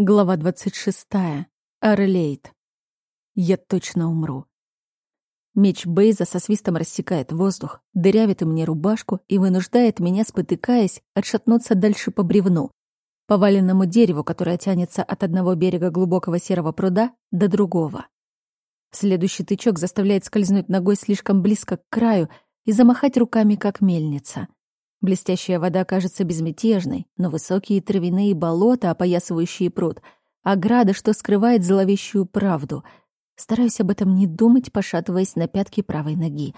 Глава 26. Арлейт. Я точно умру. Меч Бейза со свистом рассекает воздух, дырявит мне рубашку и вынуждает меня, спотыкаясь, отшатнуться дальше по бревну, поваленному дереву, которое тянется от одного берега глубокого серого пруда до другого. Следующий тычок заставляет скользнуть ногой слишком близко к краю и замахать руками, как мельница — Блестящая вода кажется безмятежной, но высокие травяные болота, опоясывающие пруд, ограда, что скрывает зловещую правду. Стараюсь об этом не думать, пошатываясь на пятки правой ноги.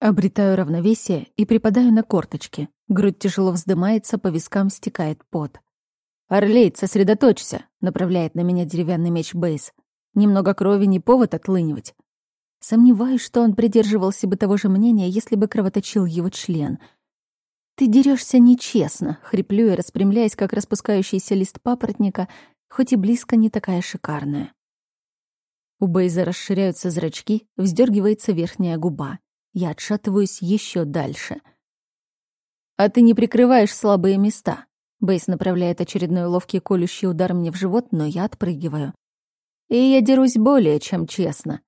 Обретаю равновесие и припадаю на корточки. Грудь тяжело вздымается, по вискам стекает пот. «Орлейд, сосредоточься!» — направляет на меня деревянный меч Бейс. «Немного крови не повод отлынивать». Сомневаюсь, что он придерживался бы того же мнения, если бы кровоточил его член — «Ты дерешься нечестно», — хриплю я, распрямляясь, как распускающийся лист папоротника, хоть и близко не такая шикарная. У Бейза расширяются зрачки, вздергивается верхняя губа. Я отшатываюсь еще дальше. «А ты не прикрываешь слабые места». Бейс направляет очередной ловкий колющий удар мне в живот, но я отпрыгиваю. И я дерусь более чем честно.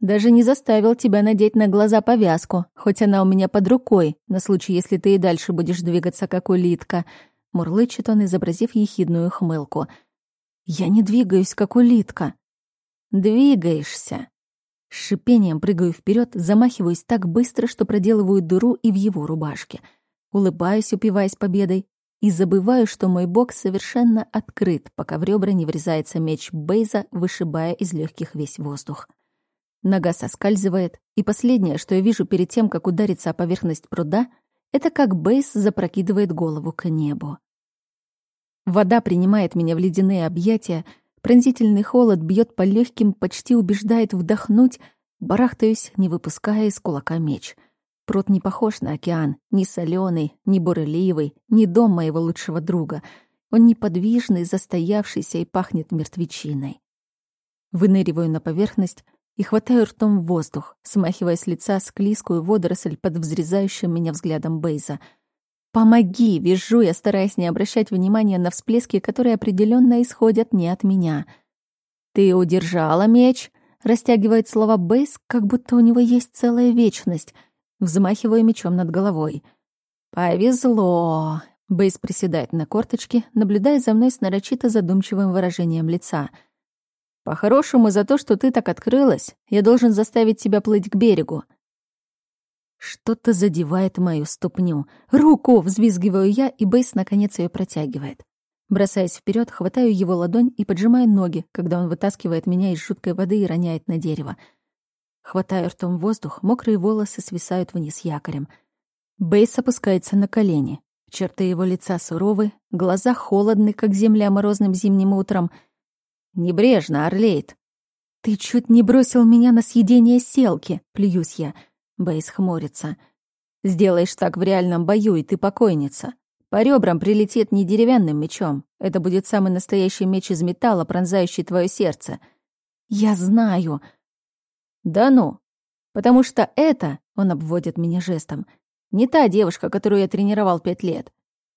Даже не заставил тебя надеть на глаза повязку, хоть она у меня под рукой, на случай, если ты и дальше будешь двигаться, как улитка», — мурлычет он, изобразив ехидную хмылку. «Я не двигаюсь, как улитка». «Двигаешься». С шипением прыгаю вперед, замахиваюсь так быстро, что проделываю дыру и в его рубашке. Улыбаюсь, упиваясь победой, и забываю, что мой бок совершенно открыт, пока в ребра не врезается меч Бейза, вышибая из легких весь воздух. Нога соскальзывает, и последнее, что я вижу перед тем, как удариться о поверхность пруда, это как Бейс запрокидывает голову к небу. Вода принимает меня в ледяные объятия, пронзительный холод бьет по легким, почти убеждает вдохнуть, барахтаюсь, не выпуская из кулака меч. Пруд не похож на океан, ни соленый, ни бурливый, ни дом моего лучшего друга. Он неподвижный, застоявшийся и пахнет мертвечиной. Выныриваю на поверхность, и хватаю ртом воздух, смахивая с лица склизкую водоросль под взрезающим меня взглядом Бейза. «Помоги!» — вижу я, стараясь не обращать внимания на всплески, которые определенно исходят не от меня. «Ты удержала меч?» — растягивает слова Бейз, как будто у него есть целая вечность. Взмахиваю мечом над головой. «Повезло!» — Бейз приседает на корточки, наблюдая за мной с нарочито задумчивым выражением лица — по-хорошему, за то, что ты так открылась, я должен заставить тебя плыть к берегу. Что-то задевает мою ступню. Руку! Взвизгиваю я, и Бейс наконец ее протягивает. Бросаясь вперед, хватаю его ладонь и поджимаю ноги, когда он вытаскивает меня из жуткой воды и роняет на дерево. Хватаю ртом воздух, мокрые волосы свисают вниз якорем. Бейс опускается на колени. Черты его лица суровы, глаза холодны, как земля морозным зимним утром — Небрежно, Орлейд. Ты чуть не бросил меня на съедение селки, плююсь я. Бейс хмурится. Сделаешь так в реальном бою, и ты покойница. По ребрам прилетит не деревянным мечом. Это будет самый настоящий меч из металла, пронзающий твое сердце. Я знаю. Да ну. Потому что это, он обводит меня жестом, не та девушка, которую я тренировал пять лет.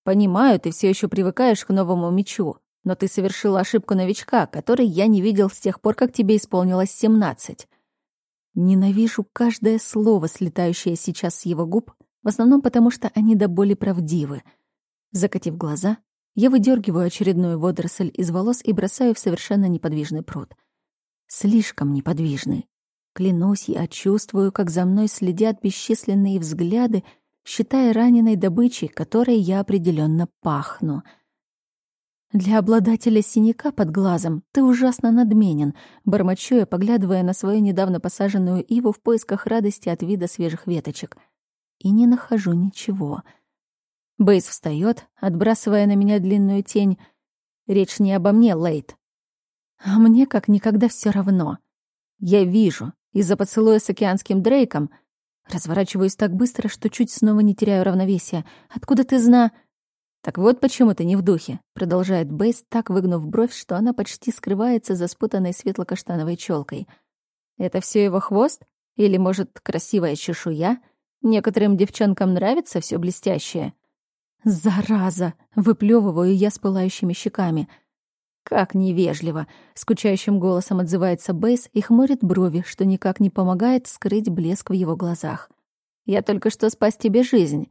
Понимаю, ты все еще привыкаешь к новому мечу. Но ты совершила ошибку новичка, который я не видел с тех пор, как тебе исполнилось семнадцать. Ненавижу каждое слово, слетающее сейчас с его губ, в основном потому, что они до боли правдивы. Закатив глаза, я выдергиваю очередную водоросль из волос и бросаю в совершенно неподвижный пруд. Слишком неподвижный. Клянусь, я чувствую, как за мной следят бесчисленные взгляды, считая раненой добычей, которой я определенно пахну — «Для обладателя синяка под глазом ты ужасно надменен», бормочу я, поглядывая на свою недавно посаженную иву в поисках радости от вида свежих веточек. И не нахожу ничего. Бейс встает, отбрасывая на меня длинную тень. Речь не обо мне, Лейт. А мне как никогда все равно. Я вижу, из-за поцелуя с океанским Дрейком разворачиваюсь так быстро, что чуть снова не теряю равновесия. Откуда ты зна... «Так вот почему ты не в духе», — продолжает Бейс, так выгнув бровь, что она почти скрывается за спутанной светло-каштановой челкой. «Это все его хвост? Или, может, красивая чешуя? Некоторым девчонкам нравится все блестящее?» «Зараза!» — выплевываю я с пылающими щеками. Как невежливо. Скучающим голосом отзывается Бейс и хмурит брови, что никак не помогает скрыть блеск в его глазах. Я только что спас тебе жизнь.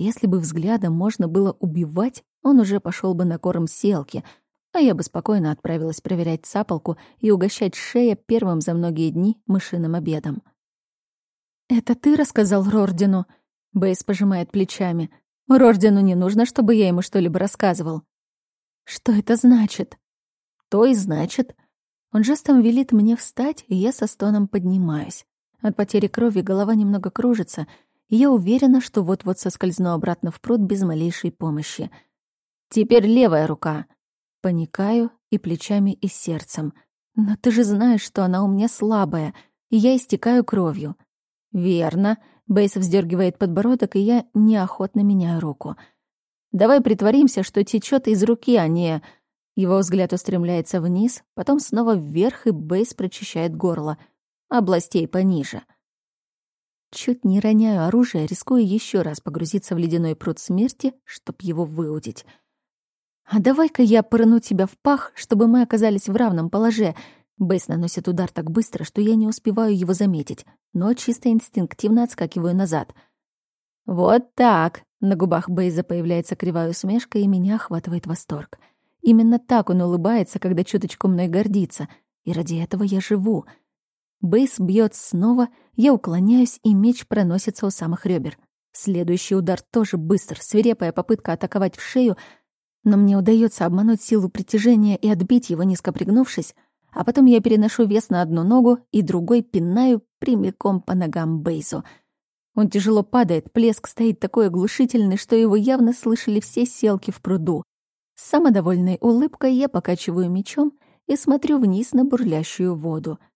Если бы взглядом можно было убивать, он уже пошел бы на корм селки, а я бы спокойно отправилась проверять цапалку и угощать шея первым за многие дни мышиным обедом. «Это ты рассказал Рордину?» Бейс пожимает плечами. «Рордину не нужно, чтобы я ему что-либо рассказывал». «Что это значит?» «То и значит». Он жестом велит мне встать, и я со стоном поднимаюсь. От потери крови голова немного кружится, и я уверена, что вот-вот соскользну обратно в пруд без малейшей помощи. Теперь левая рука. Паникаю и плечами, и сердцем. Но ты же знаешь, что она у меня слабая, и я истекаю кровью. Верно. Бейс вздергивает подбородок, и я неохотно меняю руку. Давай притворимся, что течет из руки, а не... Его взгляд устремляется вниз, потом снова вверх, и Бейс прочищает горло — областей пониже. Чуть не роняю оружие, рискуя еще раз погрузиться в ледяной пруд смерти, чтоб его выудить. «А давай-ка я пырну тебя в пах, чтобы мы оказались в равном положении. Бейс наносит удар так быстро, что я не успеваю его заметить, но чисто инстинктивно отскакиваю назад. «Вот так!» — на губах Бейза появляется кривая усмешка, и меня охватывает восторг. Именно так он улыбается, когда чуточку мной гордится. И ради этого я живу — Бейс бьет снова, я уклоняюсь, и меч проносится у самых ребер. Следующий удар тоже быстр, свирепая попытка атаковать в шею, но мне удается обмануть силу притяжения и отбить его, низко пригнувшись, а потом я переношу вес на одну ногу и другой пинаю прямиком по ногам Бейзу. Он тяжело падает, плеск стоит такой оглушительный, что его явно слышали все селки в пруду. С самодовольной улыбкой я покачиваю мечом и смотрю вниз на бурлящую воду —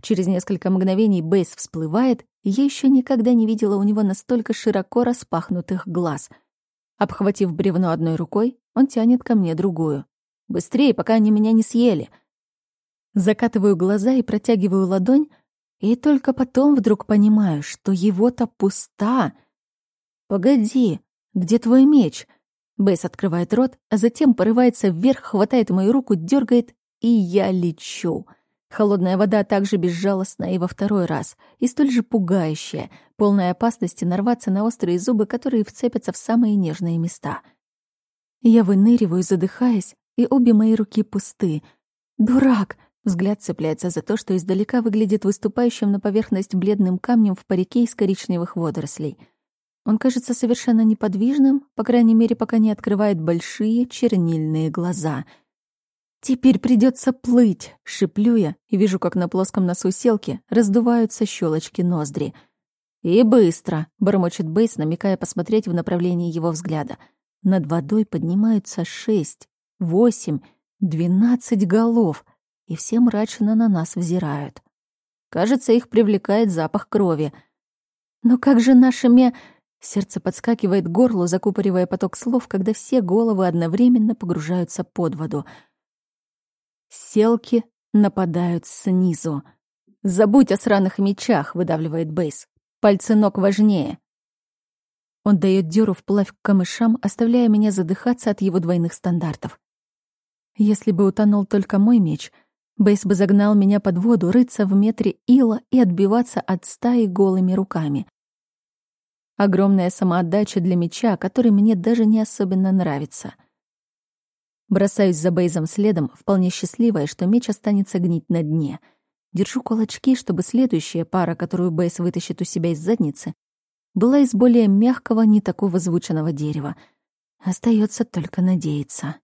Через несколько мгновений Бейс всплывает, и я еще никогда не видела у него настолько широко распахнутых глаз. Обхватив бревно одной рукой, он тянет ко мне другую. «Быстрее, пока они меня не съели!» Закатываю глаза и протягиваю ладонь, и только потом вдруг понимаю, что его-то пуста. «Погоди, где твой меч?» Бейс открывает рот, а затем порывается вверх, хватает мою руку, дергает, и я лечу. Холодная вода также безжалостная и во второй раз, и столь же пугающая, полная опасности нарваться на острые зубы, которые вцепятся в самые нежные места. Я выныриваю, задыхаясь, и обе мои руки пусты. «Дурак!» — взгляд цепляется за то, что издалека выглядит выступающим на поверхность бледным камнем в парике из коричневых водорослей. Он кажется совершенно неподвижным, по крайней мере, пока не открывает большие чернильные глаза — «Теперь придется плыть!» — шиплю я и вижу, как на плоском носу селки раздуваются щелочки ноздри. «И быстро!» — бормочет Бейс, намекая посмотреть в направлении его взгляда. Над водой поднимаются шесть, восемь, двенадцать голов, и все мрачно на нас взирают. Кажется, их привлекает запах крови. «Но как же наши ме...» Сердце подскакивает к горлу, закупоривая поток слов, когда все головы одновременно погружаются под воду — Селки нападают снизу. «Забудь о сраных мечах», — выдавливает Бейс. «Пальцы ног важнее». Он дает дёру вплавь к камышам, оставляя меня задыхаться от его двойных стандартов. Если бы утонул только мой меч, Бейс бы загнал меня под воду, рыться в метре ила и отбиваться от стаи голыми руками. Огромная самоотдача для меча, который мне даже не особенно нравится — Бросаюсь за Бейзом следом, вполне счастливая, что меч останется гнить на дне. Держу кулачки, чтобы следующая пара, которую Бейз вытащит у себя из задницы, была из более мягкого, не такого звучного дерева. Остается только надеяться.